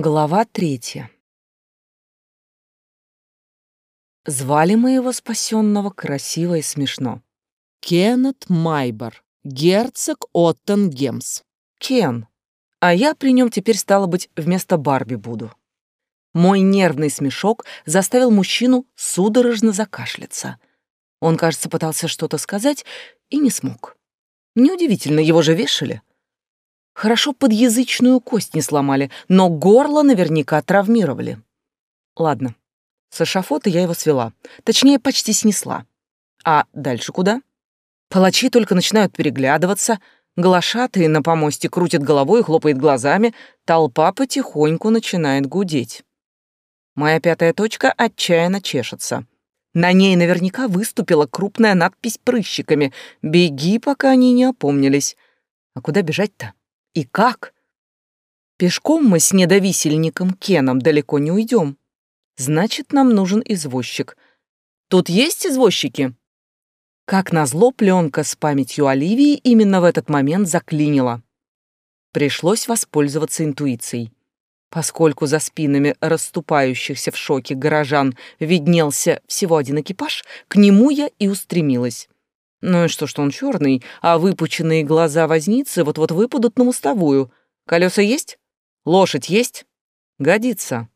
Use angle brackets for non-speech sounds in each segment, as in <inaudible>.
Глава третья. Звали мы его спасенного красиво и смешно. Кеннет Майбор, герцог Оттенгемс. Кен. А я при нем теперь, стало быть, вместо Барби буду. Мой нервный смешок заставил мужчину судорожно закашляться. Он, кажется, пытался что-то сказать и не смог. Неудивительно, его же вешали. Хорошо подъязычную кость не сломали, но горло наверняка травмировали. Ладно, с эшафота я его свела. Точнее, почти снесла. А дальше куда? Палачи только начинают переглядываться, глашатые на помосте крутят головой и хлопает глазами, толпа потихоньку начинает гудеть. Моя пятая точка отчаянно чешется. На ней наверняка выступила крупная надпись прыщиками «Беги, пока они не опомнились». А куда бежать-то? И как? Пешком мы с недовисельником Кеном далеко не уйдем. Значит, нам нужен извозчик. Тут есть извозчики? Как назло, пленка с памятью Оливии именно в этот момент заклинила. Пришлось воспользоваться интуицией. Поскольку за спинами расступающихся в шоке горожан виднелся всего один экипаж, к нему я и устремилась. Ну и что, что он черный, а выпученные глаза возницы вот-вот выпадут на мостовую. Колеса есть? Лошадь есть? Годится.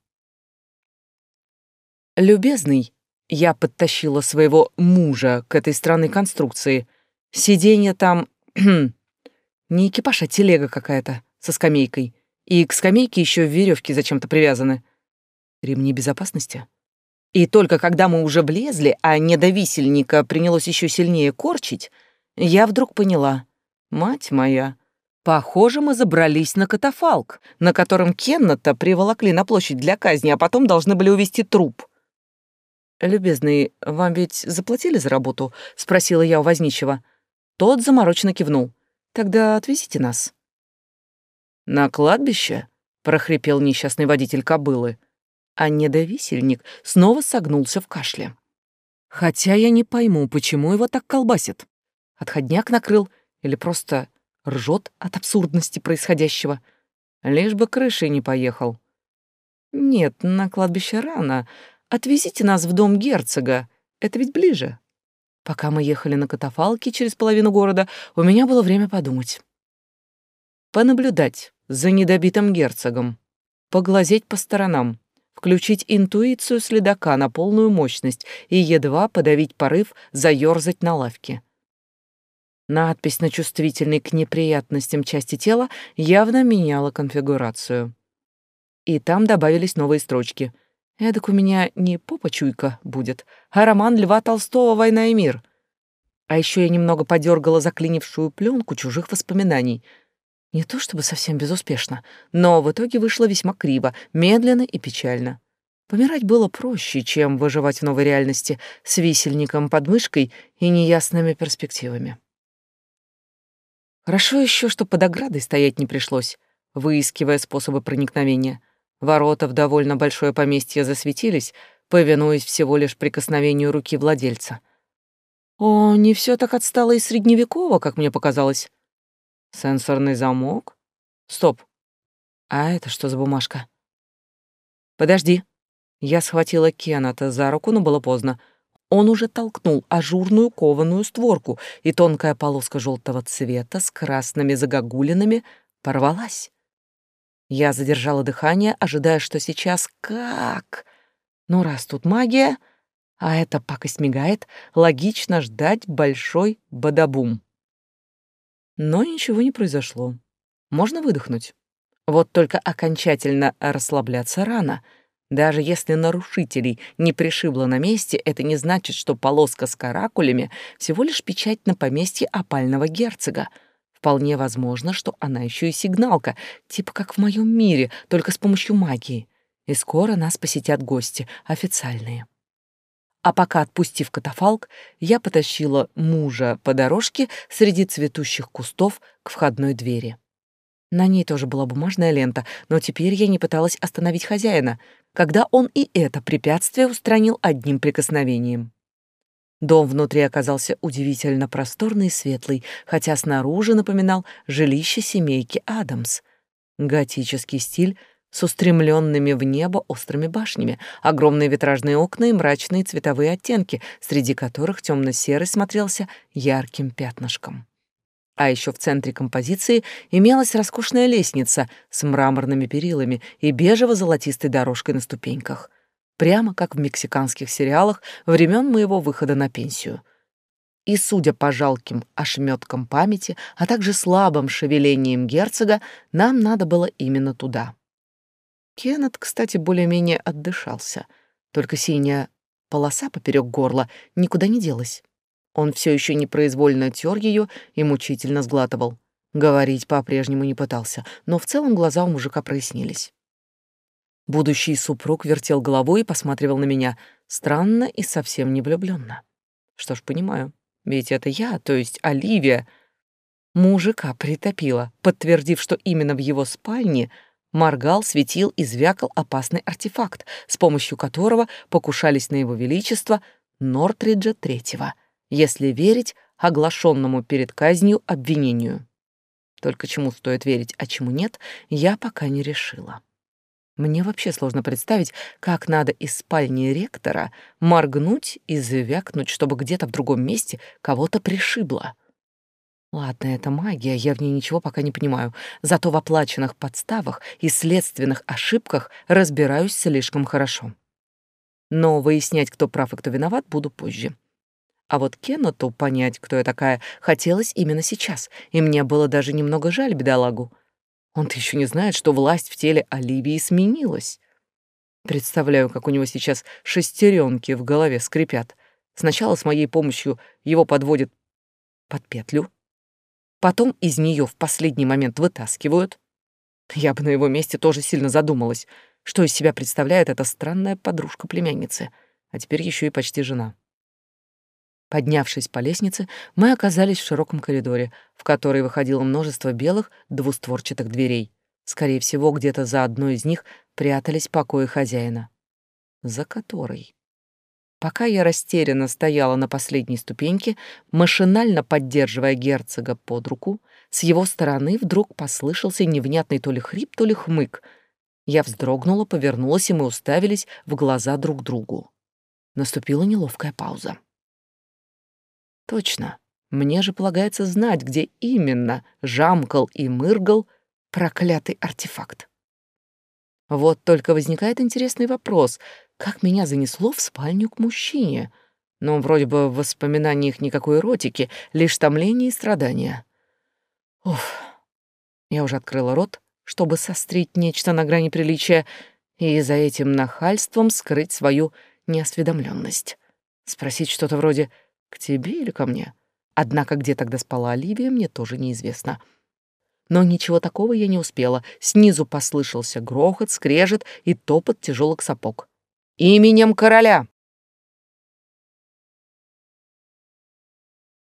Любезный, я подтащила своего мужа к этой странной конструкции. Сиденье там... <clears throat> не экипаж, а телега какая-то со скамейкой. И к скамейке еще веревки зачем-то привязаны. Ремни безопасности? И только когда мы уже влезли, а недовисельника принялось еще сильнее корчить, я вдруг поняла. Мать моя, похоже, мы забрались на катафалк, на котором Кеннета приволокли на площадь для казни, а потом должны были увезти труп. «Любезный, вам ведь заплатили за работу?» — спросила я у возничего. Тот заморочно кивнул. «Тогда отвезите нас». «На кладбище?» — прохрипел несчастный водитель кобылы а недовисельник снова согнулся в кашле. Хотя я не пойму, почему его так колбасит. Отходняк накрыл или просто ржет от абсурдности происходящего. Лишь бы крышей не поехал. Нет, на кладбище рано. Отвезите нас в дом герцога. Это ведь ближе. Пока мы ехали на катафалке через половину города, у меня было время подумать. Понаблюдать за недобитым герцогом, поглазеть по сторонам, включить интуицию следака на полную мощность и едва подавить порыв заёрзать на лавке. Надпись на чувствительной к неприятностям части тела явно меняла конфигурацию. И там добавились новые строчки. Эдак у меня не попа-чуйка будет, а роман Льва Толстого «Война и мир». А еще я немного подергала заклинившую пленку чужих воспоминаний — не то чтобы совсем безуспешно, но в итоге вышло весьма криво, медленно и печально. Помирать было проще, чем выживать в новой реальности с висельником под мышкой и неясными перспективами. Хорошо еще, что под оградой стоять не пришлось, выискивая способы проникновения. Ворота в довольно большое поместье засветились, повинуясь всего лишь прикосновению руки владельца. О, не все так отстало и средневеково, как мне показалось. Сенсорный замок? Стоп. А это что за бумажка? Подожди. Я схватила Кеннета за руку, но было поздно. Он уже толкнул ажурную кованую створку, и тонкая полоска желтого цвета с красными загогулинами порвалась. Я задержала дыхание, ожидая, что сейчас как? Ну, раз тут магия, а эта пакость мигает, логично ждать большой бадабум. Но ничего не произошло. Можно выдохнуть. Вот только окончательно расслабляться рано. Даже если нарушителей не пришибло на месте, это не значит, что полоска с каракулями всего лишь печать на поместье опального герцога. Вполне возможно, что она еще и сигналка, типа как в моем мире, только с помощью магии. И скоро нас посетят гости, официальные. А пока, отпустив катафалк, я потащила мужа по дорожке среди цветущих кустов к входной двери. На ней тоже была бумажная лента, но теперь я не пыталась остановить хозяина, когда он и это препятствие устранил одним прикосновением. Дом внутри оказался удивительно просторный и светлый, хотя снаружи напоминал жилище семейки Адамс. Готический стиль с устремленными в небо острыми башнями, огромные витражные окна и мрачные цветовые оттенки, среди которых темно-серый смотрелся ярким пятнышком. А еще в центре композиции имелась роскошная лестница с мраморными перилами и бежево-золотистой дорожкой на ступеньках, прямо как в мексиканских сериалах времен моего выхода на пенсию. И, судя по жалким ошметкам памяти, а также слабым шевелением герцога, нам надо было именно туда. Кеннет, кстати, более-менее отдышался, только синяя полоса поперек горла никуда не делась. Он все еще непроизвольно тер ее и мучительно сглатывал. Говорить по-прежнему не пытался, но в целом глаза у мужика прояснились. Будущий супруг вертел головой и посматривал на меня, странно и совсем не влюбленно. Что ж, понимаю, ведь это я, то есть Оливия. Мужика притопила, подтвердив, что именно в его спальне моргал, светил и звякал опасный артефакт, с помощью которого покушались на его величество Нортриджа Третьего — если верить оглашенному перед казнью обвинению. Только чему стоит верить, а чему нет, я пока не решила. Мне вообще сложно представить, как надо из спальни ректора моргнуть и завякнуть, чтобы где-то в другом месте кого-то пришибло. Ладно, это магия, я в ней ничего пока не понимаю. Зато в оплаченных подставах и следственных ошибках разбираюсь слишком хорошо. Но выяснять, кто прав и кто виноват, буду позже. А вот Кеннету понять, кто я такая, хотелось именно сейчас, и мне было даже немного жаль бедолагу. Он-то еще не знает, что власть в теле Оливии сменилась. Представляю, как у него сейчас шестеренки в голове скрипят. Сначала с моей помощью его подводят под петлю, потом из нее в последний момент вытаскивают. Я бы на его месте тоже сильно задумалась, что из себя представляет эта странная подружка племянницы, а теперь еще и почти жена. Поднявшись по лестнице, мы оказались в широком коридоре, в который выходило множество белых двустворчатых дверей. Скорее всего, где-то за одной из них прятались покои хозяина. За которой? Пока я растерянно стояла на последней ступеньке, машинально поддерживая герцога под руку, с его стороны вдруг послышался невнятный то ли хрип, то ли хмык. Я вздрогнула, повернулась, и мы уставились в глаза друг другу. Наступила неловкая пауза. Точно. Мне же полагается знать, где именно жамкал и мыргал проклятый артефакт. Вот только возникает интересный вопрос, как меня занесло в спальню к мужчине? Но вроде бы в воспоминаниях никакой эротики, лишь томление и страдания. Уф. Я уже открыла рот, чтобы сострить нечто на грани приличия и за этим нахальством скрыть свою неосведомленность. Спросить что-то вроде к тебе или ко мне? Однако где тогда спала Оливия, мне тоже неизвестно. Но ничего такого я не успела. Снизу послышался грохот, скрежет и топот тяжелых сапог. «Именем короля!»